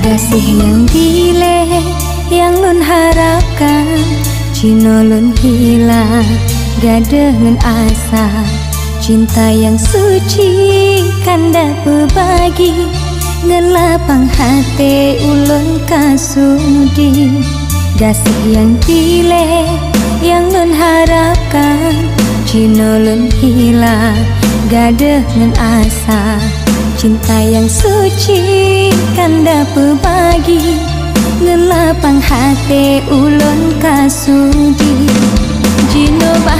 Kasih yang dile yang lun harapkan. Cino lun hilang gak dengan asa. Cinta yang suci kanda berbagi. Ngelapang hati ulun kasudi. Kasih yang dile yang lun harapkan. Cino lun hilang gak dengan asa Cinta yang suci kanda berbagi Ngelapang hati ulun kasudi. Jino bahkan